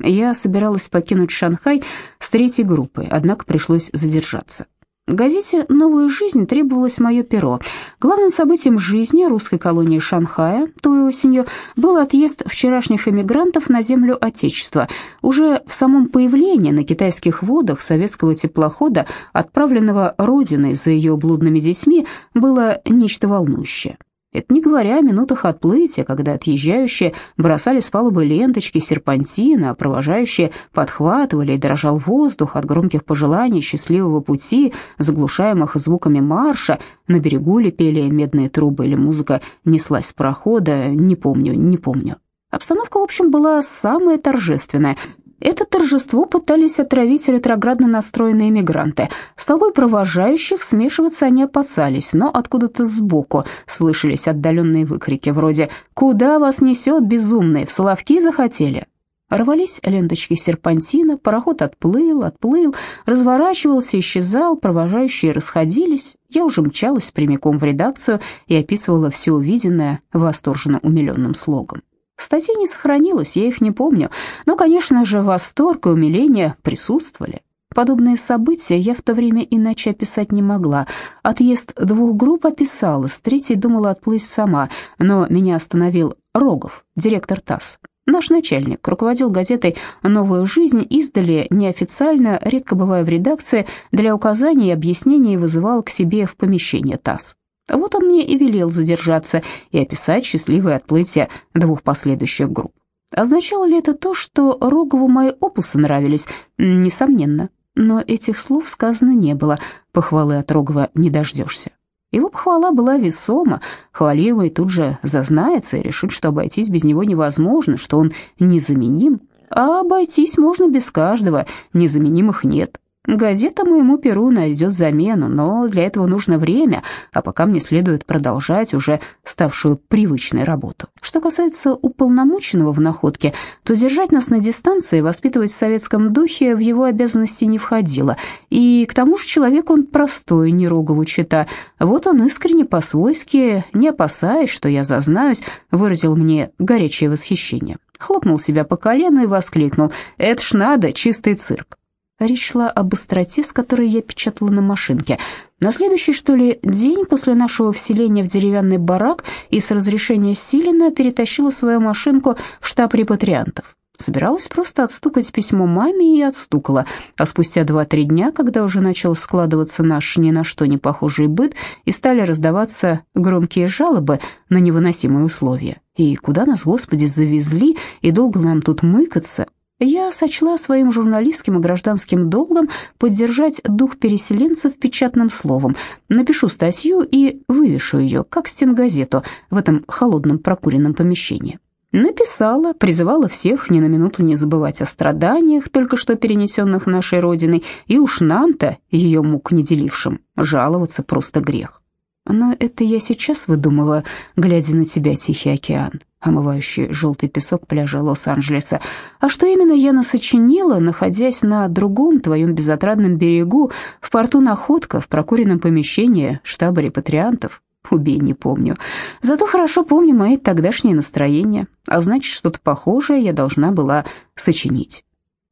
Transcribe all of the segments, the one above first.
Я собиралась покинуть Шанхай с третьей группой, однако пришлось задержаться. Газете «Новая жизнь» требовалось мое перо. Главным событием жизни русской колонии Шанхая той осенью был отъезд вчерашних эмигрантов на землю Отечества. Уже в самом появлении на китайских водах советского теплохода, отправленного Родиной за ее блудными детьми, было нечто волнующее. Это не говоря о минутах отплытия, когда отъезжающие бросали с палубы ленточки серпантина, а провожающие подхватывали и дрожал воздух от громких пожеланий счастливого пути, заглушаемых звуками марша, на берегу ли пели медные трубы или музыка неслась с прохода, не помню, не помню. Обстановка, в общем, была самая торжественная, это торжество пытались отравить ретроградно настроенные эмигранты. С толпой провожающих смешиваться они опасались, но откуда-то сбоку слышались отдаленные выкрики вроде «Куда вас несет, безумные, в Соловки захотели?» Рвались ленточки серпантина, пароход отплыл, отплыл, разворачивался, исчезал, провожающие расходились. Я уже мчалась прямиком в редакцию и описывала все увиденное восторженно умиленным слогом. Статей не сохранилось, я их не помню, но, конечно же, восторг и умиление присутствовали. Подобные события я в то время иначе описать не могла. Отъезд двух групп описала, с третьей думала отплыть сама, но меня остановил Рогов, директор ТАСС. Наш начальник руководил газетой «Новую жизнь», издали неофициально, редко бывая в редакции, для указаний и объяснений вызывал к себе в помещение ТАСС. Вот он мне и велел задержаться и описать счастливое отплытие двух последующих групп. Означало ли это то, что Рогову мои опусы нравились? Несомненно. Но этих слов сказано не было, похвалы от Рогова не дождешься. Его похвала была весома, хвалимый тут же зазнается и решит, что обойтись без него невозможно, что он незаменим, а обойтись можно без каждого, незаменимых нет. Газета моему перу найдет замену, но для этого нужно время, а пока мне следует продолжать уже ставшую привычной работу. Что касается уполномоченного в находке, то держать нас на дистанции, воспитывать в советском духе в его обязанности не входило. И к тому же человек он простой, не рогову чита. Вот он искренне по-свойски, не опасаясь, что я зазнаюсь, выразил мне горячее восхищение. Хлопнул себя по колену и воскликнул «Это ж надо, чистый цирк». Речь шла об быстроте, с которой я печатала на машинке. На следующий, что ли, день после нашего вселения в деревянный барак и с разрешения Силина перетащила свою машинку в штаб репатриантов. Собиралась просто отстукать письмо маме и отстукала, а спустя два-три дня, когда уже начал складываться наш ни на что не похожий быт и стали раздаваться громкие жалобы на невыносимые условия. И куда нас, Господи, завезли, и долго нам тут мыкаться, я сочла своим журналистским и гражданским долгом поддержать дух переселенцев печатным словом. Напишу статью и вывешу ее, как стенгазету, в этом холодном прокуренном помещении. Написала, призывала всех ни на минуту не забывать о страданиях, только что перенесенных нашей Родиной, и уж нам-то, ее мук не делившим, жаловаться просто грех. Но это я сейчас выдумываю, глядя на тебя, Тихий океан омывающий желтый песок пляжа Лос-Анджелеса. А что именно я насочинила, находясь на другом твоем безотрадном берегу, в порту Находка, в прокуренном помещении штаба репатриантов? Убей, не помню. Зато хорошо помню мои тогдашние настроения, а значит, что-то похожее я должна была сочинить.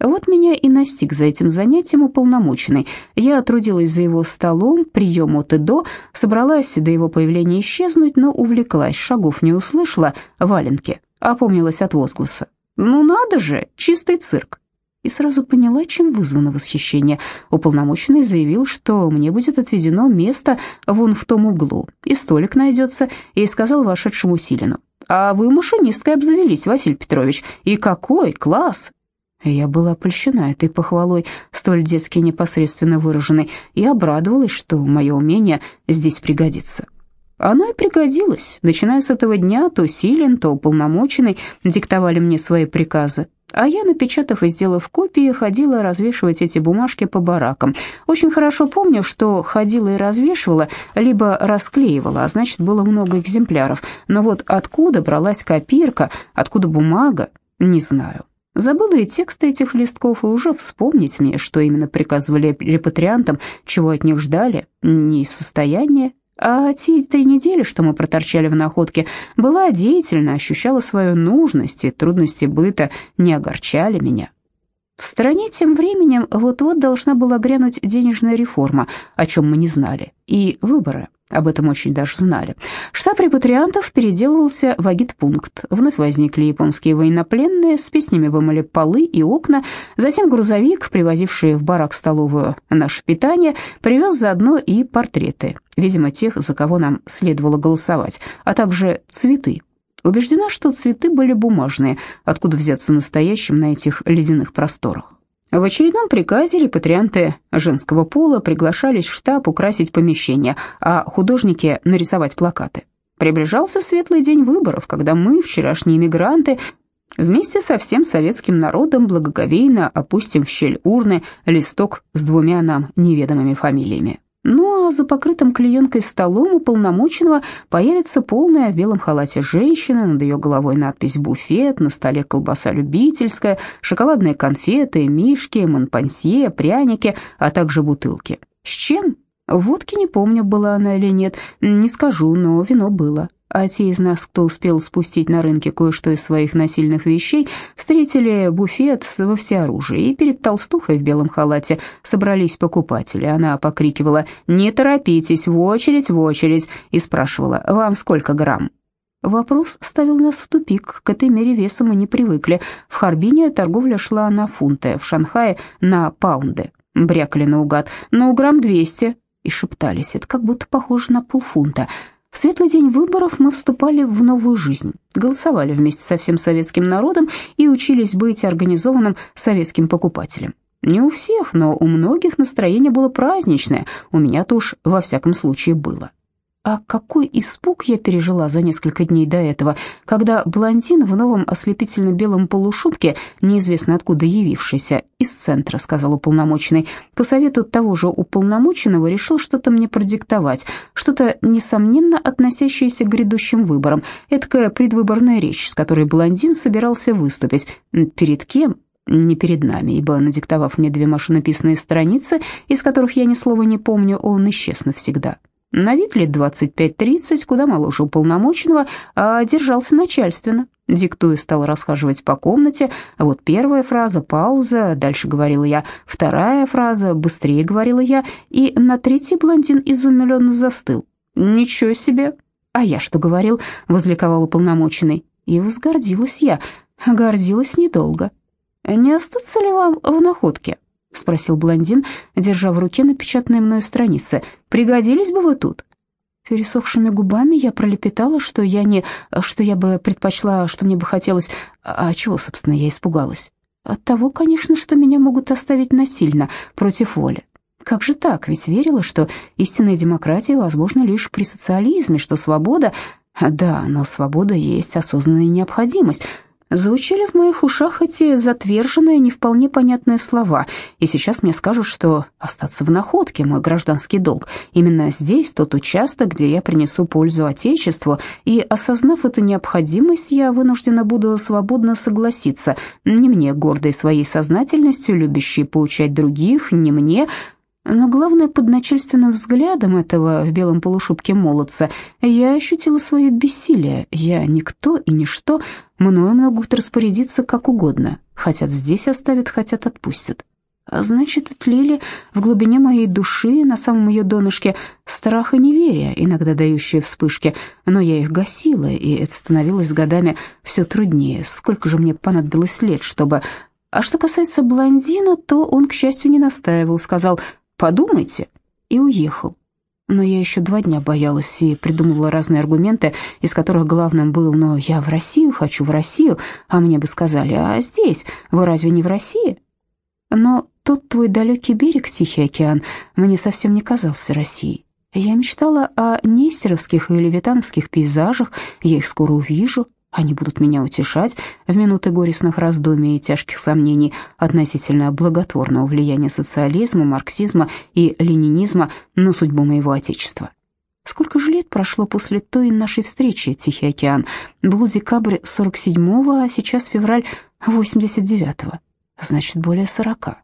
Вот меня и настиг за этим занятием уполномоченный. Я трудилась за его столом, прием от и до, собралась до его появления исчезнуть, но увлеклась, шагов не услышала, валенки, опомнилась от возгласа. «Ну надо же, чистый цирк!» И сразу поняла, чем вызвано восхищение. Уполномоченный заявил, что мне будет отведено место вон в том углу, и столик найдется, и сказал вошедшему Силину. «А вы машинисткой обзавелись, Василий Петрович, и какой класс! Я была польщена этой похвалой, столь детски непосредственно выраженной, и обрадовалась, что мое умение здесь пригодится. Оно и пригодилось. Начиная с этого дня, то Силен, то уполномоченный диктовали мне свои приказы, а я, напечатав и сделав копии, ходила развешивать эти бумажки по баракам. Очень хорошо помню, что ходила и развешивала, либо расклеивала, а значит, было много экземпляров. Но вот откуда бралась копирка, откуда бумага, не знаю. Забыла и тексты этих листков, и уже вспомнить мне, что именно приказывали репатриантам, чего от них ждали, не в состоянии. А те три недели, что мы проторчали в находке, была деятельна, ощущала свою нужность, и трудности быта не огорчали меня. В стране тем временем вот-вот должна была грянуть денежная реформа, о чем мы не знали, и выборы. Об этом очень даже знали. Штаб репатриантов переделывался в агитпункт. Вновь возникли японские военнопленные, с песнями вымыли полы и окна. Затем грузовик, привозивший в барак-столовую наше питание, привез заодно и портреты, видимо, тех, за кого нам следовало голосовать, а также цветы. Убеждена, что цветы были бумажные, откуда взяться настоящим на этих ледяных просторах. В очередном приказе репатрианты женского пола приглашались в штаб украсить помещение, а художники нарисовать плакаты. Приближался светлый день выборов, когда мы, вчерашние мигранты, вместе со всем советским народом благоговейно опустим в щель урны листок с двумя нам неведомыми фамилиями. Ну а за покрытым клеенкой столом уполномоченного появится полная в белом халате женщина, над ее головой надпись «Буфет», на столе колбаса любительская, шоколадные конфеты, мишки, монпансье, пряники, а также бутылки. С чем? Водки не помню, была она или нет, не скажу, но вино было а те из нас, кто успел спустить на рынке кое-что из своих насильных вещей, встретили буфет во всеоружии, и перед толстухой в белом халате собрались покупатели. Она покрикивала «Не торопитесь, в очередь, в очередь!» и спрашивала «Вам сколько грамм?» Вопрос ставил нас в тупик, к этой мере веса мы не привыкли. В Харбине торговля шла на фунты, в Шанхае на паунды. Брякали наугад «Ну, грамм двести!» и шептались, это как будто похоже на полфунта. В светлый день выборов мы вступали в новую жизнь, голосовали вместе со всем советским народом и учились быть организованным советским покупателем. Не у всех, но у многих настроение было праздничное, у меня-то уж во всяком случае было. А какой испуг я пережила за несколько дней до этого, когда блондин в новом ослепительно-белом полушубке, неизвестно откуда явившийся, из центра, сказал уполномоченный, по совету того же уполномоченного решил что-то мне продиктовать, что-то, несомненно, относящееся к грядущим выборам, эдакая предвыборная речь, с которой блондин собирался выступить. Перед кем? не перед нами, ибо, надиктовав мне две машинописные страницы, из которых я ни слова не помню, он исчез навсегда. На вид лет 25-30, куда моложе уполномоченного, а держался начальственно. Диктуя, стал расхаживать по комнате. Вот первая фраза, пауза, дальше говорила я. Вторая фраза, быстрее говорила я. И на третий блондин изумленно застыл. «Ничего себе!» «А я что говорил?» — возликовал уполномоченный. И возгордилась я. Гордилась недолго. «Не остаться ли вам в находке?» — спросил блондин, держа в руке напечатанные мною страницы. «Пригодились бы вы тут?» Пересохшими губами я пролепетала, что я не... что я бы предпочла, что мне бы хотелось... А чего, собственно, я испугалась? От того, конечно, что меня могут оставить насильно, против воли. Как же так? Ведь верила, что истинная демократия возможна лишь при социализме, что свобода... Да, но свобода есть осознанная необходимость — Звучали в моих ушах эти затверженные, не вполне понятные слова, и сейчас мне скажут, что остаться в находке – мой гражданский долг. Именно здесь тот участок, где я принесу пользу Отечеству, и, осознав эту необходимость, я вынуждена буду свободно согласиться. Не мне, гордой своей сознательностью, любящей поучать других, не мне, но главное, под начальственным взглядом этого в белом полушубке молодца я ощутила свое бессилие. Я никто и ничто, мною могут распорядиться как угодно. Хотят здесь оставят, хотят отпустят. А значит, отлили в глубине моей души, на самом ее донышке, страх и неверие, иногда дающие вспышки, но я их гасила, и это становилось с годами все труднее. Сколько же мне понадобилось лет, чтобы... А что касается блондина, то он, к счастью, не настаивал, сказал подумайте», и уехал. Но я еще два дня боялась и придумывала разные аргументы, из которых главным был «но я в Россию хочу, в Россию», а мне бы сказали «а здесь, вы разве не в России?» Но тот твой далекий берег, Тихий океан, мне совсем не казался Россией. Я мечтала о нестеровских и левитановских пейзажах, я их скоро увижу, они будут меня утешать в минуты горестных раздумий и тяжких сомнений относительно благотворного влияния социализма, марксизма и ленинизма на судьбу моего Отечества. Сколько же лет прошло после той нашей встречи, Тихий океан? Был декабрь 47-го, а сейчас февраль 89-го. Значит, более 40.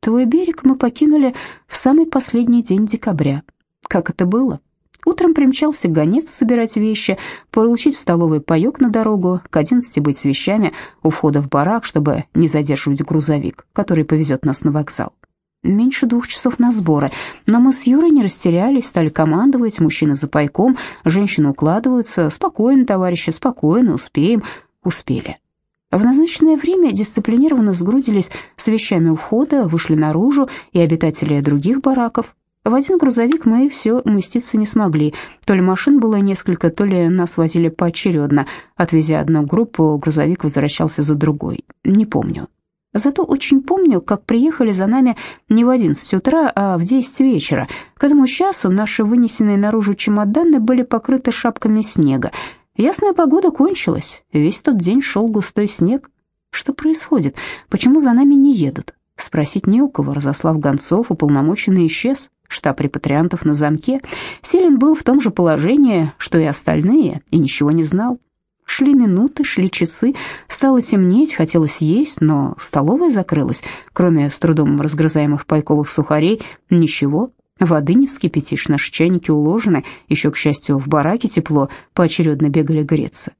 Твой берег мы покинули в самый последний день декабря. Как это было? Утром примчался гонец собирать вещи, получить в столовой паёк на дорогу, к одиннадцати быть с вещами у входа в барак, чтобы не задерживать грузовик, который повезет нас на вокзал. Меньше двух часов на сборы, но мы с Юрой не растерялись, стали командовать, мужчины за пайком, женщины укладываются. Спокойно, товарищи, спокойно, успеем. Успели. В назначенное время дисциплинированно сгрудились с вещами у входа, вышли наружу и обитатели других бараков. В один грузовик мы все уместиться не смогли. То ли машин было несколько, то ли нас возили поочередно. Отвезя одну группу, грузовик возвращался за другой. Не помню. Зато очень помню, как приехали за нами не в 11 утра, а в 10 вечера. К этому часу наши вынесенные наружу чемоданы были покрыты шапками снега. Ясная погода кончилась, весь тот день шел густой снег. Что происходит? Почему за нами не едут? Спросить не у кого, разослав гонцов, уполномоченный исчез. Штаб репатриантов на замке. Селин был в том же положении, что и остальные, и ничего не знал. Шли минуты, шли часы, стало темнеть, хотелось есть, но столовая закрылась. Кроме с трудом разгрызаемых пайковых сухарей, ничего. Воды не вскипятишь, наши чайники уложены, еще, к счастью, в бараке тепло, поочередно бегали греться.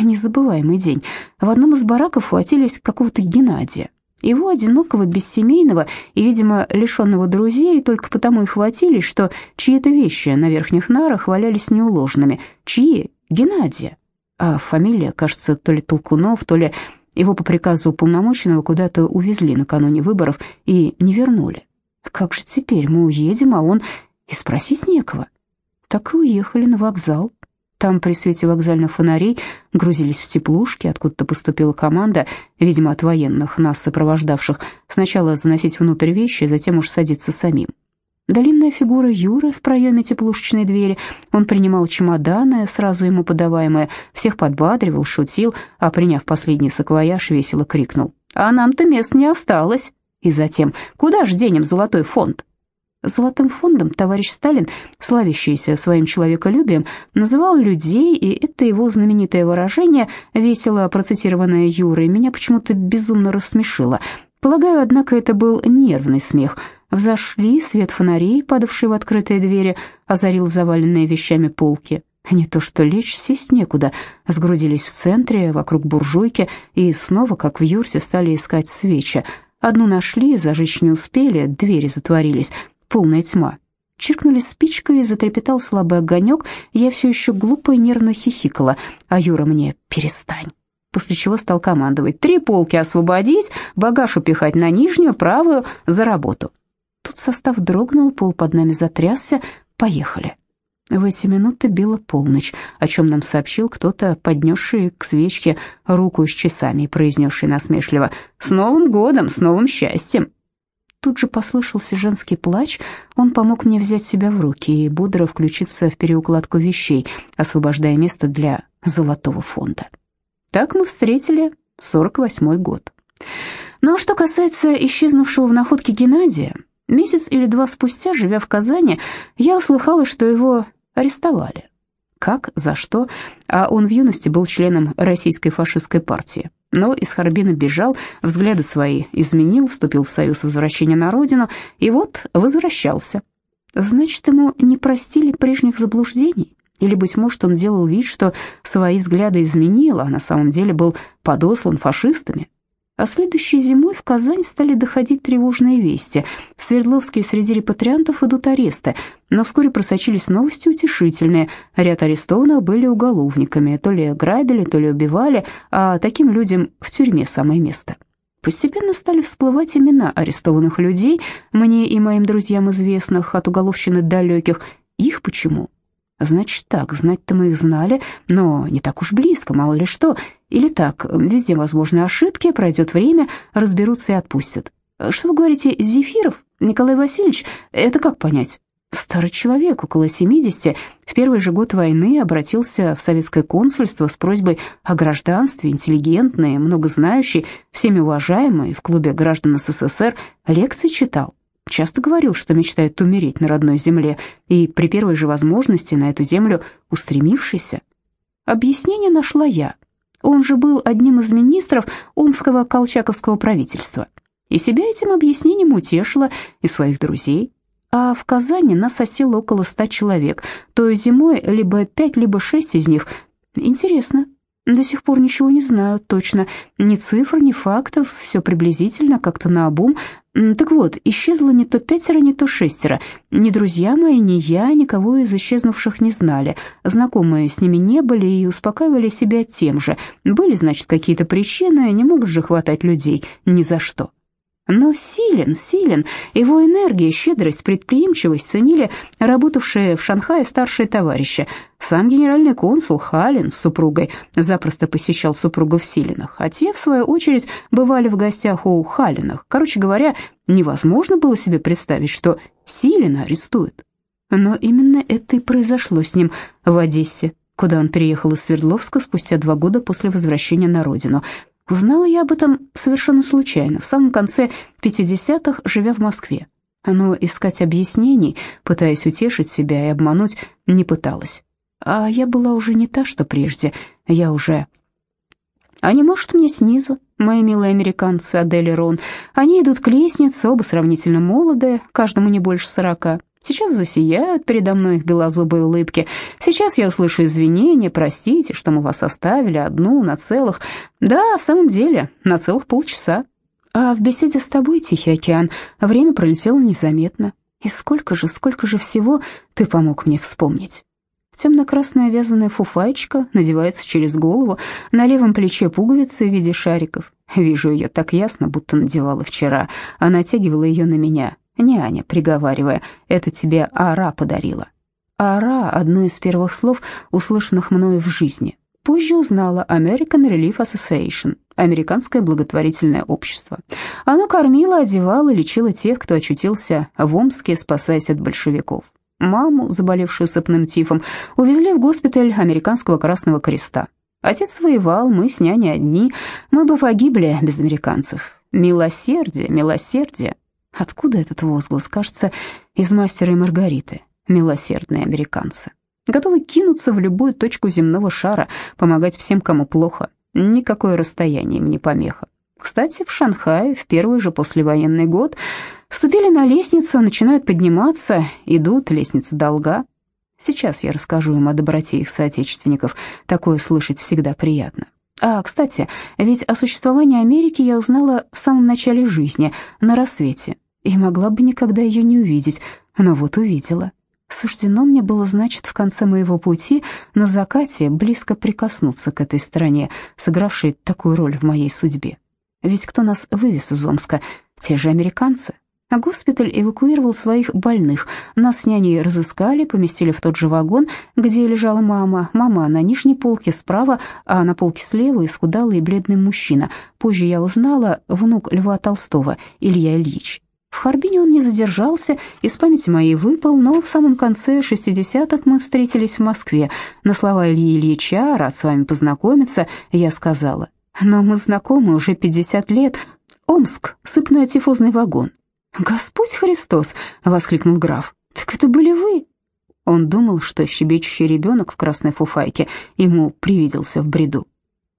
Незабываемый день. В одном из бараков хватились какого-то Геннадия. Его одинокого, бессемейного и, видимо, лишенного друзей, только потому и хватились, что чьи-то вещи на верхних нарах валялись неуложенными. Чьи? Геннадия. А фамилия, кажется, то ли Толкунов, то ли его по приказу уполномоченного куда-то увезли накануне выборов и не вернули. Как же теперь мы уедем, а он и спросить некого? Так и уехали на вокзал. Там при свете вокзальных фонарей грузились в теплушки, откуда-то поступила команда, видимо, от военных, нас сопровождавших, сначала заносить внутрь вещи, затем уж садиться самим. Длинная фигура Юры в проеме теплушечной двери. Он принимал чемоданы, сразу ему подаваемые, всех подбадривал, шутил, а приняв последний саквояж, весело крикнул. «А нам-то мест не осталось!» И затем «Куда же денем золотой фонд?» Золотым фондом товарищ Сталин, славящийся своим человеколюбием, называл людей, и это его знаменитое выражение, весело процитированное Юрой, меня почему-то безумно рассмешило. Полагаю, однако, это был нервный смех. Взошли, свет фонарей, падавший в открытые двери, озарил заваленные вещами полки. Не то что лечь, сесть некуда. Сгрудились в центре, вокруг буржуйки, и снова, как в юрте, стали искать свечи. Одну нашли, зажечь не успели, двери затворились полная тьма. Чиркнули спичкой, затрепетал слабый огонек, я все еще глупо и нервно хихикала, а Юра мне «перестань». После чего стал командовать «три полки освободить, багаж упихать на нижнюю, правую, за работу». Тут состав дрогнул, пол под нами затрясся, поехали. В эти минуты била полночь, о чем нам сообщил кто-то, поднесший к свечке руку с часами и произнесший насмешливо «С Новым годом, с новым счастьем!» Тут же послышался женский плач. Он помог мне взять себя в руки и бодро включиться в переукладку вещей, освобождая место для золотого фонда. Так мы встретили 48-й год. Ну а что касается исчезнувшего в находке Геннадия, месяц или два спустя, живя в Казани, я услыхала, что его арестовали. Как, за что? А он в юности был членом российской фашистской партии но из Харбина бежал, взгляды свои изменил, вступил в союз возвращения на родину, и вот возвращался. Значит, ему не простили прежних заблуждений? Или, быть может, он делал вид, что свои взгляды изменил, а на самом деле был подослан фашистами? А следующей зимой в Казань стали доходить тревожные вести. В Свердловске среди репатриантов идут аресты, но вскоре просочились новости утешительные. Ряд арестованных были уголовниками, то ли грабили, то ли убивали, а таким людям в тюрьме самое место. Постепенно стали всплывать имена арестованных людей, мне и моим друзьям известных, от уголовщины далеких. Их почему? Значит так, знать-то мы их знали, но не так уж близко, мало ли что. Или так, везде возможны ошибки, пройдет время, разберутся и отпустят. Что вы говорите, Зефиров? Николай Васильевич? Это как понять? Старый человек, около 70, в первый же год войны обратился в советское консульство с просьбой о гражданстве, интеллигентный, многознающий, всеми уважаемый, в клубе граждан СССР лекции читал. Часто говорил, что мечтает умереть на родной земле, и при первой же возможности на эту землю устремившийся. Объяснение нашла я. Он же был одним из министров Омского колчаковского правительства. И себя этим объяснением утешила, и своих друзей. а в Казани нас осело около ста человек. То зимой либо пять, либо шесть из них. Интересно. До сих пор ничего не знаю точно. Ни цифр, ни фактов, все приблизительно, как-то наобум. Так вот, исчезло не то пятеро, не то шестеро. Ни друзья мои, ни я никого из исчезнувших не знали. Знакомые с ними не были и успокаивали себя тем же. Были, значит, какие-то причины, не могут же хватать людей ни за что. Но силен, силен, его энергия, щедрость, предприимчивость ценили работавшие в Шанхае старшие товарищи. Сам генеральный консул Халин с супругой запросто посещал супругов Силинах, а те, в свою очередь, бывали в гостях у Халинах. Короче говоря, невозможно было себе представить, что Силина арестуют. Но именно это и произошло с ним в Одессе, куда он переехал из Свердловска спустя два года после возвращения на родину. Узнала я об этом совершенно случайно, в самом конце 50-х, живя в Москве. Но искать объяснений, пытаясь утешить себя и обмануть, не пыталась. А я была уже не та, что прежде, я уже... А не может мне снизу, мои милые американцы Адель и Рон. Они идут к лестнице, оба сравнительно молодые, каждому не больше сорока. Сейчас засияют передо мной их белозубые улыбки. Сейчас я услышу извинения, простите, что мы вас оставили одну на целых... Да, в самом деле, на целых полчаса. А в беседе с тобой, Тихий океан, время пролетело незаметно. И сколько же, сколько же всего ты помог мне вспомнить. Темно-красная вязаная фуфайчка надевается через голову, на левом плече пуговицы в виде шариков. Вижу ее так ясно, будто надевала вчера, а натягивала ее на меня няня, приговаривая, «Это тебе Ара подарила». Ара — одно из первых слов, услышанных мною в жизни. Позже узнала American Relief Association, американское благотворительное общество. Оно кормило, одевало, лечило тех, кто очутился в Омске, спасаясь от большевиков. Маму, заболевшую сыпным тифом, увезли в госпиталь Американского Красного Креста. Отец воевал, мы с няней одни, мы бы погибли без американцев. Милосердие, милосердие. Откуда этот возглас? Кажется, из «Мастера и Маргариты», милосердные американцы. Готовы кинуться в любую точку земного шара, помогать всем, кому плохо. Никакое расстояние им не помеха. Кстати, в Шанхае в первый же послевоенный год ступили на лестницу, начинают подниматься, идут, лестница долга. Сейчас я расскажу им о доброте их соотечественников, такое слышать всегда приятно. А, кстати, ведь о существовании Америки я узнала в самом начале жизни, на рассвете, и могла бы никогда ее не увидеть, но вот увидела. Суждено мне было, значит, в конце моего пути на закате близко прикоснуться к этой стране, сыгравшей такую роль в моей судьбе. Ведь кто нас вывез из Омска? Те же американцы. А госпиталь эвакуировал своих больных. Нас с няней разыскали, поместили в тот же вагон, где лежала мама. Мама на нижней полке справа, а на полке слева исхудалый и бледный мужчина. Позже я узнала, внук Льва Толстого, Илья Ильич. В Харбине он не задержался, из памяти моей выпал, но в самом конце 60-х мы встретились в Москве. На слова Ильи Ильича «Рад с вами познакомиться» я сказала. «Но мы знакомы уже 50 лет. Омск, сыпно-тифозный вагон. «Господь Христос!» — воскликнул граф. «Так это были вы?» Он думал, что щебечущий ребенок в красной фуфайке ему привиделся в бреду.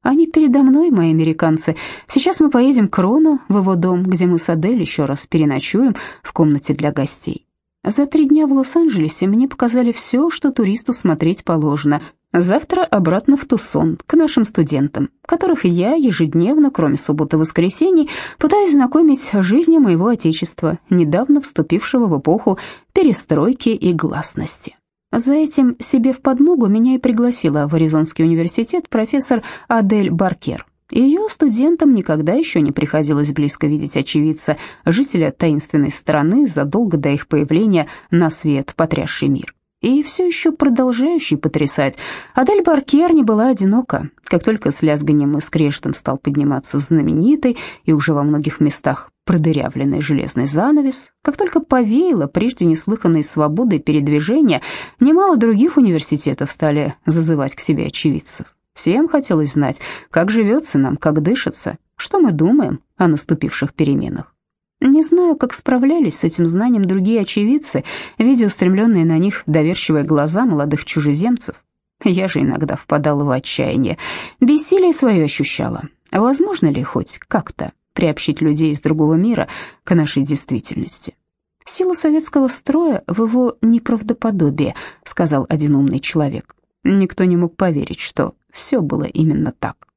«Они передо мной, мои американцы. Сейчас мы поедем к Рону, в его дом, где мы с Адель еще раз переночуем в комнате для гостей. За три дня в Лос-Анджелесе мне показали все, что туристу смотреть положено. Завтра обратно в Тусон, к нашим студентам, которых я ежедневно, кроме субботы и воскресений, пытаюсь знакомить с жизнью моего отечества, недавно вступившего в эпоху перестройки и гласности. За этим себе в подмогу меня и пригласила в Аризонский университет профессор Адель Баркер. Ее студентам никогда еще не приходилось близко видеть очевидца, жителя таинственной страны, задолго до их появления на свет, потрясший мир. И все еще продолжающий потрясать, Адель Баркер не была одинока. Как только с лязганием и скрештом стал подниматься знаменитый и уже во многих местах продырявленный железный занавес, как только повеяло прежде неслыханной свободой передвижения, немало других университетов стали зазывать к себе очевидцев. Всем хотелось знать, как живется нам, как дышится, что мы думаем о наступивших переменах. Не знаю, как справлялись с этим знанием другие очевидцы, видя устремленные на них доверчивые глаза молодых чужеземцев. Я же иногда впадала в отчаяние, бессилие свое ощущала. Возможно ли хоть как-то приобщить людей из другого мира к нашей действительности? Сила советского строя в его неправдоподобии, сказал один умный человек. Никто не мог поверить, что все было именно так.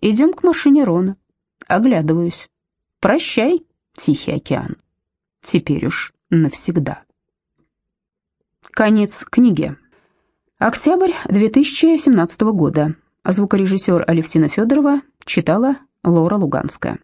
Идем к машине Рона. Оглядываюсь. Прощай, Тихий океан. Теперь уж навсегда. Конец книги. Октябрь 2017 года. Звукорежиссер Алевтина Федорова читала Лора Луганская.